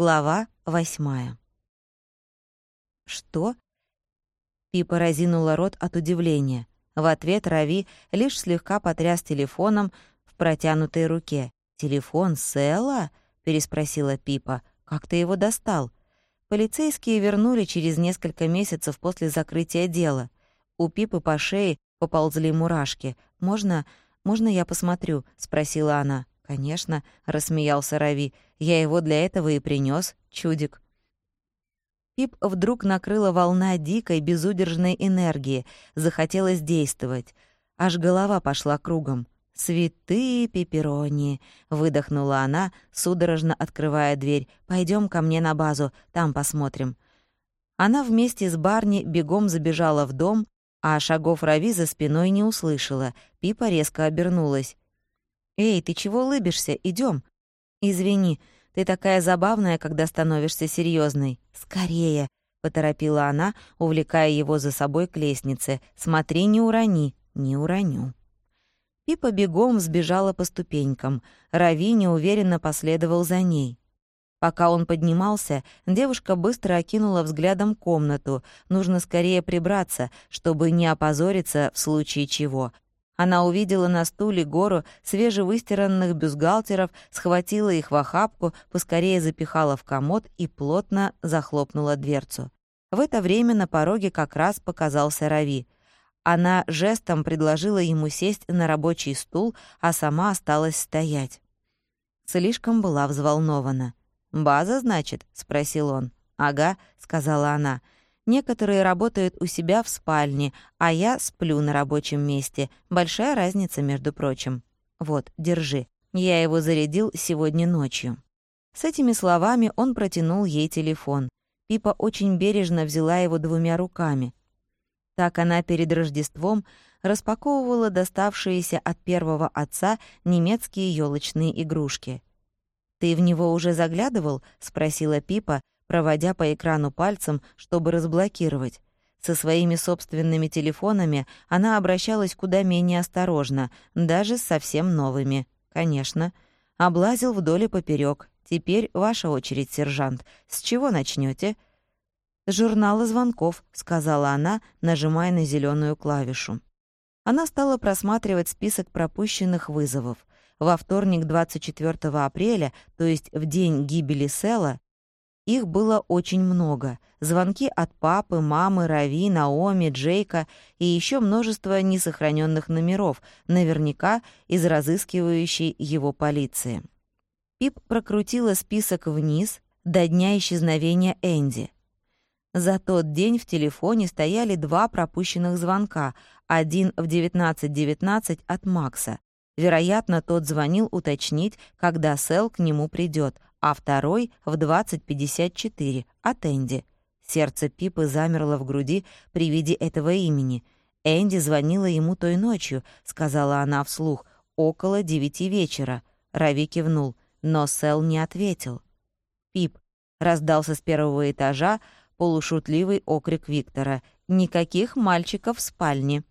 Глава восьмая. «Что?» Пипа разинула рот от удивления. В ответ Рави лишь слегка потряс телефоном в протянутой руке. «Телефон Сэла?» — переспросила Пипа. «Как ты его достал?» Полицейские вернули через несколько месяцев после закрытия дела. У Пипы по шее поползли мурашки. «Можно... можно я посмотрю?» — спросила она. «Конечно», — рассмеялся Рави. «Я его для этого и принес, чудик». Пип вдруг накрыла волна дикой, безудержной энергии. Захотелось действовать. Аж голова пошла кругом. «Святые пепперони!» — выдохнула она, судорожно открывая дверь. Пойдем ко мне на базу, там посмотрим». Она вместе с Барни бегом забежала в дом, а шагов Рави за спиной не услышала. Пипа резко обернулась. «Эй, ты чего улыбишься? Идем. «Извини, ты такая забавная, когда становишься серьезной. Скорее!» — поторопила она, увлекая его за собой к лестнице. «Смотри, не урони!» «Не уроню!» Пипа бегом сбежала по ступенькам. Рави неуверенно последовал за ней. Пока он поднимался, девушка быстро окинула взглядом комнату. Нужно скорее прибраться, чтобы не опозориться в случае чего. Она увидела на стуле гору свежевыстиранных бюстгальтеров, схватила их в охапку, поскорее запихала в комод и плотно захлопнула дверцу. В это время на пороге как раз показался Рави. Она жестом предложила ему сесть на рабочий стул, а сама осталась стоять. Слишком была взволнована. «База, значит?» — спросил он. «Ага», — сказала она. Некоторые работают у себя в спальне, а я сплю на рабочем месте. Большая разница, между прочим. Вот, держи. Я его зарядил сегодня ночью». С этими словами он протянул ей телефон. Пипа очень бережно взяла его двумя руками. Так она перед Рождеством распаковывала доставшиеся от первого отца немецкие елочные игрушки. «Ты в него уже заглядывал?» — спросила Пипа, проводя по экрану пальцем, чтобы разблокировать. Со своими собственными телефонами она обращалась куда менее осторожно, даже с совсем новыми. Конечно. Облазил вдоль и поперёк. Теперь ваша очередь, сержант. С чего начнёте? «С звонков», — сказала она, нажимая на зелёную клавишу. Она стала просматривать список пропущенных вызовов. Во вторник, 24 апреля, то есть в день гибели Села, их было очень много. Звонки от папы, мамы, Рави, Наоми, Джейка и еще множество несохраненных номеров, наверняка из разыскивающей его полиции. Пип прокрутила список вниз до дня исчезновения Энди. За тот день в телефоне стояли два пропущенных звонка, один в 19.19 .19 от Макса. Вероятно, тот звонил уточнить, когда Сэл к нему придет, а второй — в 20.54 от Энди. Сердце Пипы замерло в груди при виде этого имени. «Энди звонила ему той ночью», — сказала она вслух, — «около девяти вечера». Рави кивнул, но Сэл не ответил. «Пип», — раздался с первого этажа полушутливый окрик Виктора, «никаких мальчиков в спальне».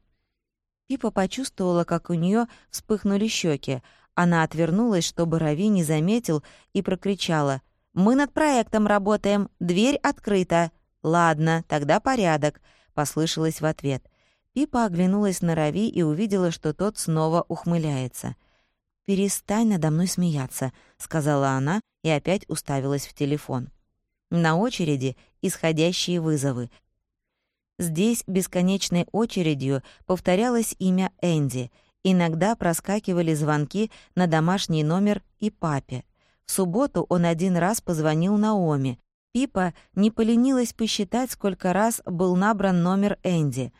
Пипа почувствовала, как у нее вспыхнули щеки, она отвернулась, чтобы Рави не заметил, и прокричала. «Мы над проектом работаем. Дверь открыта». «Ладно, тогда порядок», — послышалось в ответ. Пипа оглянулась на Рави и увидела, что тот снова ухмыляется. «Перестань надо мной смеяться», — сказала она и опять уставилась в телефон. На очереди исходящие вызовы. Здесь бесконечной очередью повторялось имя Энди — Иногда проскакивали звонки на домашний номер и папе. В субботу он один раз позвонил Наоми. Пипа не поленилась посчитать, сколько раз был набран номер Энди.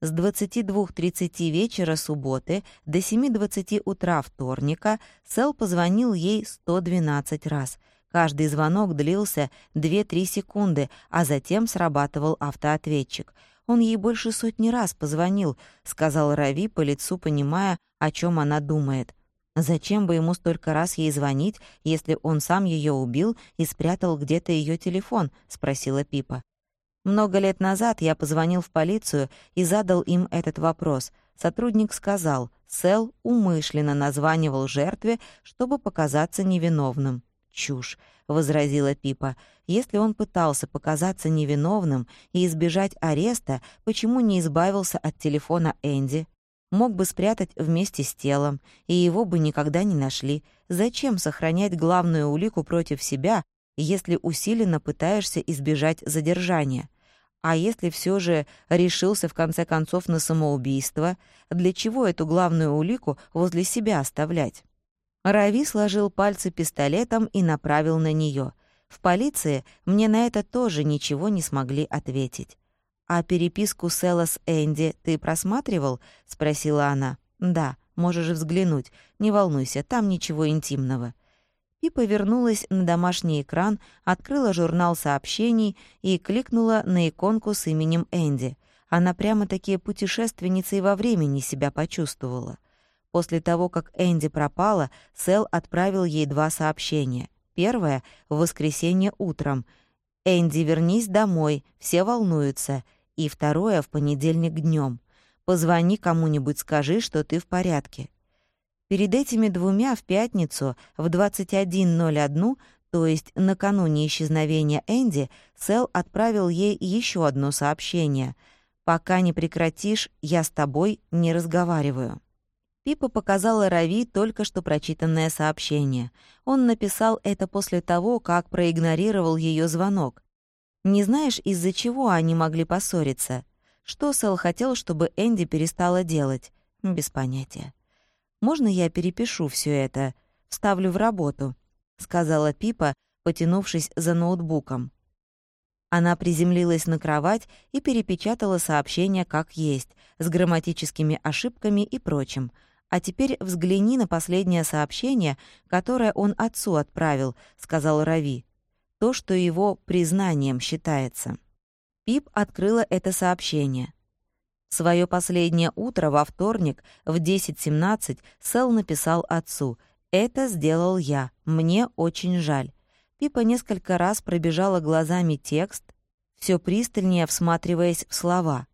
С 22.30 вечера субботы до 7.20 утра вторника Сэл позвонил ей 112 раз. Каждый звонок длился 2-3 секунды, а затем срабатывал автоответчик — он ей больше сотни раз позвонил», — сказал Рави по лицу, понимая, о чем она думает. Зачем бы ему столько раз ей звонить, если он сам ее убил и спрятал где-то ее телефон? спросила Пипа. Много лет назад я позвонил в полицию и задал им этот вопрос. Сотрудник сказал, Сэл умышленно названивал жертве, чтобы показаться невиновным. чушь», — возразила Пипа. «Если он пытался показаться невиновным и избежать ареста, почему не избавился от телефона Энди? Мог бы спрятать вместе с телом, и его бы никогда не нашли. Зачем сохранять главную улику против себя, если усиленно пытаешься избежать задержания? А если все же решился в конце концов на самоубийство, для чего эту главную улику возле себя оставлять? Рави сложил пальцы пистолетом и направил на нее. В полиции мне на это тоже ничего не смогли ответить. «А переписку Сэла с Энди ты просматривал?» — спросила она. «Да, можешь взглянуть. Не волнуйся, там ничего интимного». И повернулась на домашний экран, открыла журнал сообщений и кликнула на иконку с именем Энди. Она прямо-таки путешественницей во времени себя почувствовала. После того, как Энди пропала, Сэл отправил ей два сообщения. Первое — в воскресенье утром. «Энди, вернись домой, все волнуются». И второе — в понедельник днем. «Позвони кому-нибудь, скажи, что ты в порядке». Перед этими двумя в пятницу в 21.01, то есть накануне исчезновения Энди, Сэл отправил ей еще одно сообщение. «Пока не прекратишь, я с тобой не разговариваю». Пипа показала Рави только что прочитанное сообщение. Он написал это после того, как проигнорировал ее звонок. «Не знаешь, из-за чего они могли поссориться? Что Сэл хотел, чтобы Энди перестала делать? Без понятия. Можно я перепишу все это? Вставлю в работу?» — сказала Пипа, потянувшись за ноутбуком. Она приземлилась на кровать и перепечатала сообщение как есть, с грамматическими ошибками и прочим — «А теперь взгляни на последнее сообщение, которое он отцу отправил», — сказал Рави. «То, что его признанием считается». Пип открыла это сообщение. В своё последнее утро во вторник в 10.17 Сэл написал отцу «Это сделал я. Мне очень жаль». Пипа несколько раз пробежала глазами текст, все пристальнее всматриваясь в слова.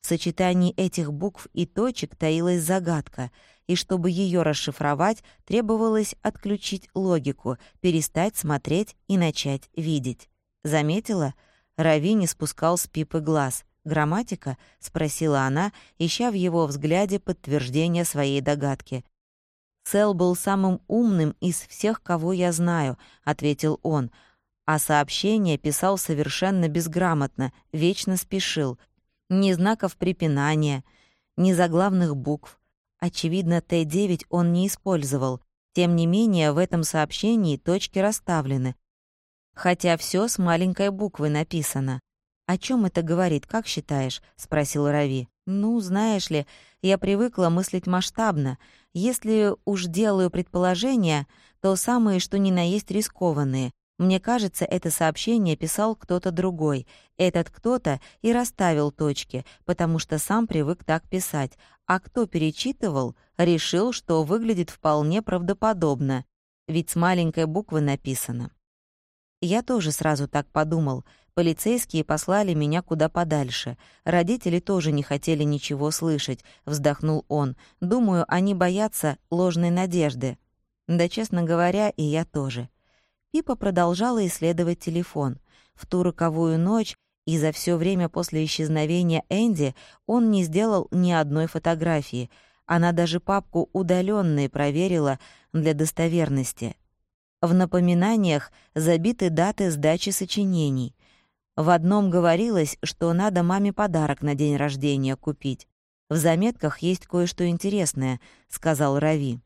В сочетании этих букв и точек таилась загадка — и чтобы ее расшифровать, требовалось отключить логику, перестать смотреть и начать видеть. Заметила? Рави не спускал с Пипы глаз. «Грамматика?» — спросила она, ища в его взгляде подтверждение своей догадки. «Сэл был самым умным из всех, кого я знаю», — ответил он, а сообщение писал совершенно безграмотно, вечно спешил. Ни знаков препинания, ни заглавных букв. Очевидно, Т9 он не использовал. Тем не менее, в этом сообщении точки расставлены. Хотя все с маленькой буквы написано. «О чем это говорит, как считаешь?» — спросил Рави. «Ну, знаешь ли, я привыкла мыслить масштабно. Если уж делаю предположения, то самые что ни на есть рискованные. Мне кажется, это сообщение писал кто-то другой. Этот кто-то и расставил точки, потому что сам привык так писать. А кто перечитывал, решил, что выглядит вполне правдоподобно. Ведь с маленькой буквы написано. Я тоже сразу так подумал. Полицейские послали меня куда подальше. Родители тоже не хотели ничего слышать, вздохнул он. Думаю, они боятся ложной надежды. Да, честно говоря, и я тоже. Пипа продолжала исследовать телефон. В ту роковую ночь и за все время после исчезновения Энди он не сделал ни одной фотографии. Она даже папку «Удаленные» проверила для достоверности. В напоминаниях забиты даты сдачи сочинений. В одном говорилось, что надо маме подарок на день рождения купить. «В заметках есть кое-что интересное», — сказал Рави.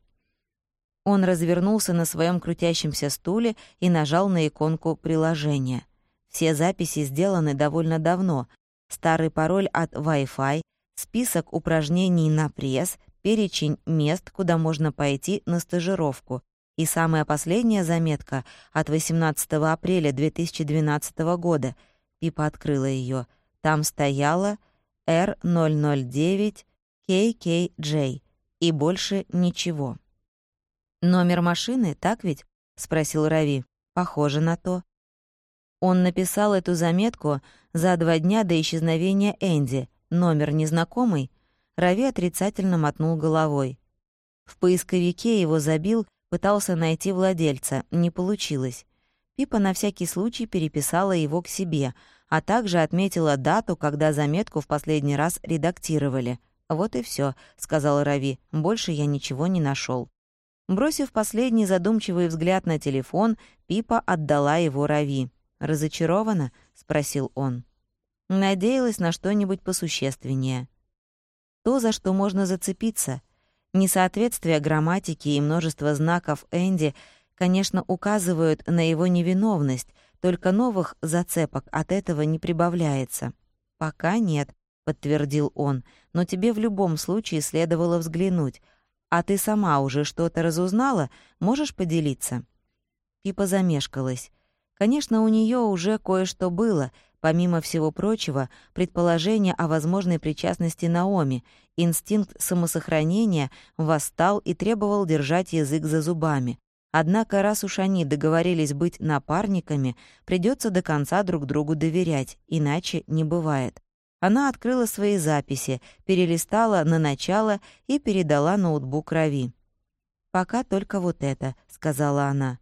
Он развернулся на своем крутящемся стуле и нажал на иконку приложения. Все записи сделаны довольно давно. Старый пароль от Wi-Fi, список упражнений на пресс, перечень мест, куда можно пойти на стажировку. И самая последняя заметка от 18 апреля 2012 года. Пипа открыла ее. Там стояла R009 KKJ. И больше ничего. «Номер машины, так ведь?» — спросил Рави. «Похоже на то». Он написал эту заметку за два дня до исчезновения Энди. Номер незнакомый. Рави отрицательно мотнул головой. В поисковике его забил Пытался найти владельца, не получилось. Пипа на всякий случай переписала его к себе, а также отметила дату, когда заметку в последний раз редактировали. «Вот и все, сказал Рави, — «больше я ничего не нашел. Бросив последний задумчивый взгляд на телефон, Пипа отдала его Рави. «Разочарована?» — спросил он. Надеялась на что-нибудь посущественнее. То, за что можно зацепиться. Несоответствие грамматики и множество знаков Энди, конечно, указывают на его невиновность, только новых зацепок от этого не прибавляется. «Пока нет», — подтвердил он, «но тебе в любом случае следовало взглянуть. А ты сама уже что-то разузнала? Можешь поделиться?» Пипа замешкалась. Конечно, у нее уже кое-что было, помимо всего прочего, предположение о возможной причастности Наоми, инстинкт самосохранения восстал и требовал держать язык за зубами. Однако, раз уж они договорились быть напарниками, придется до конца друг другу доверять, иначе не бывает. Она открыла свои записи, перелистала на начало и передала ноутбук Рави. «Пока только вот это», — сказала она.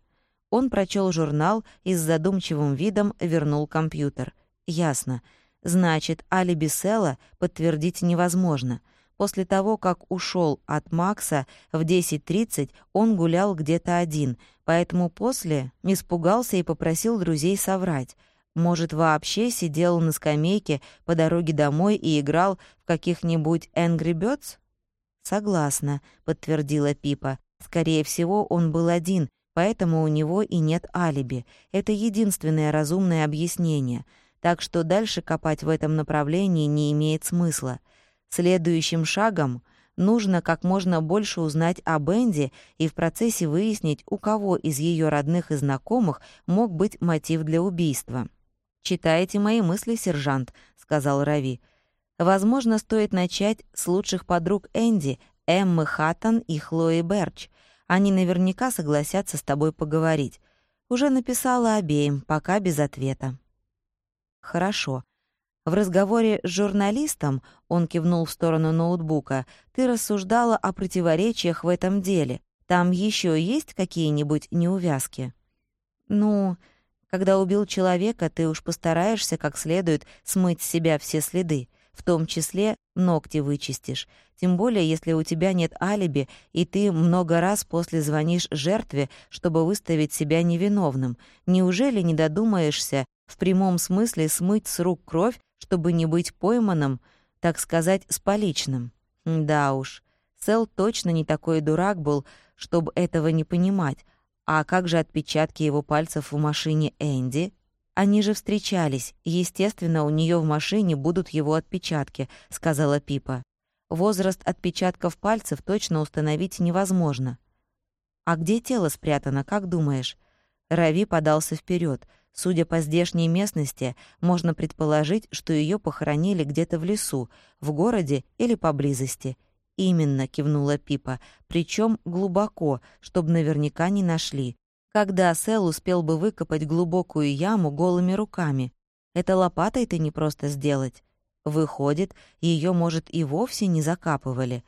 Он прочел журнал и с задумчивым видом вернул компьютер. «Ясно. Значит, алиби Села подтвердить невозможно. После того, как ушел от Макса в 10.30, он гулял где-то один, поэтому после испугался и попросил друзей соврать. Может, вообще сидел на скамейке по дороге домой и играл в каких-нибудь Angry Birds? «Согласна», — подтвердила Пипа. «Скорее всего, он был один, поэтому у него и нет алиби. Это единственное разумное объяснение. Так что дальше копать в этом направлении не имеет смысла. Следующим шагом нужно как можно больше узнать о Бенди и в процессе выяснить, у кого из ее родных и знакомых мог быть мотив для убийства. «Читаете мои мысли, сержант», — сказал Рави. «Возможно, стоит начать с лучших подруг Энди, Эммы Хаттон и Хлои Берч. Они наверняка согласятся с тобой поговорить. Уже написала обеим, пока без ответа. Хорошо. В разговоре с журналистом, он кивнул в сторону ноутбука, ты рассуждала о противоречиях в этом деле. Там еще есть какие-нибудь неувязки? Ну, когда убил человека, ты уж постараешься как следует смыть с себя все следы в том числе ногти вычистишь. Тем более, если у тебя нет алиби, и ты много раз после звонишь жертве, чтобы выставить себя невиновным. Неужели не додумаешься в прямом смысле смыть с рук кровь, чтобы не быть пойманным, так сказать, с поличным? Да уж, Сэл точно не такой дурак был, чтобы этого не понимать. А как же отпечатки его пальцев в машине Энди? Они же встречались. Естественно, у нее в машине будут его отпечатки», — сказала Пипа. «Возраст отпечатков пальцев точно установить невозможно». «А где тело спрятано, как думаешь?» Рави подался вперед. Судя по здешней местности, можно предположить, что ее похоронили где-то в лесу, в городе или поблизости. «Именно», — кивнула Пипа, — «причем глубоко, чтобы наверняка не нашли когда Сэл успел бы выкопать глубокую яму голыми руками. Это лопатой-то не просто сделать. Выходит, ее, может, и вовсе не закапывали.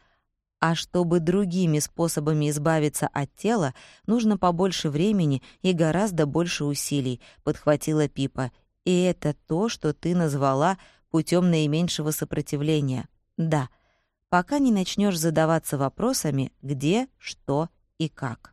А чтобы другими способами избавиться от тела, нужно побольше времени и гораздо больше усилий, подхватила Пипа. И это то, что ты назвала путем наименьшего сопротивления. Да, пока не начнешь задаваться вопросами, где, что и как.